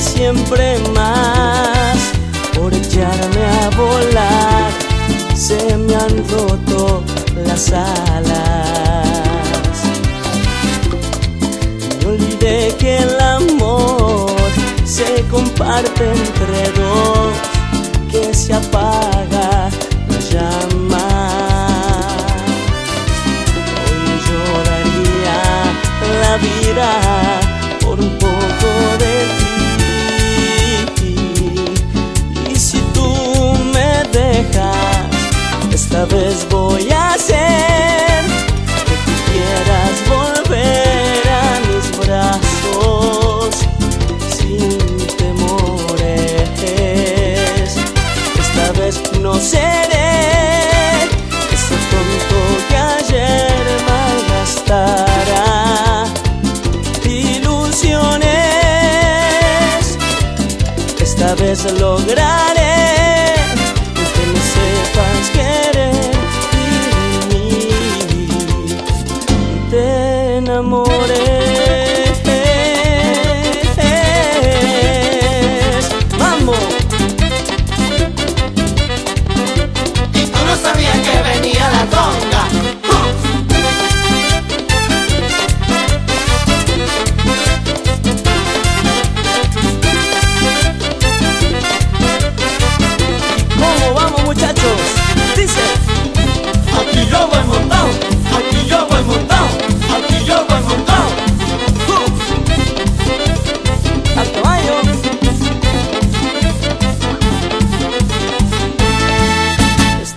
siempre más, por echarme a volar, se me han roto las alas. Y olvidé que el amor se comparte entre dos, vez voy a hacer que quieras volver a mis brazos sin temores. Esta vez no seré ese tonto que ayer malgastara ilusiones. Esta vez lograré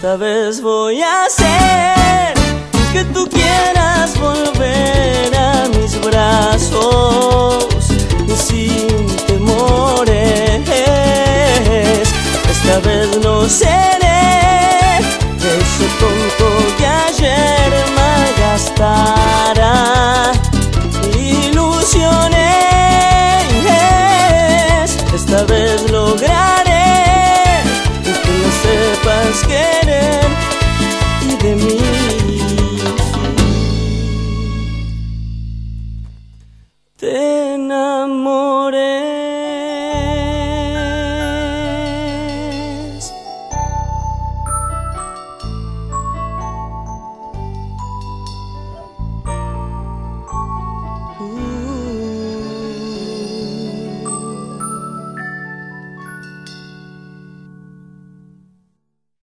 Esta vez voy a hacer que tú quieras volver a mis brazos y sin temores. Esta vez no seré ese tonto que ayer malgastara ilusiones. Esta vez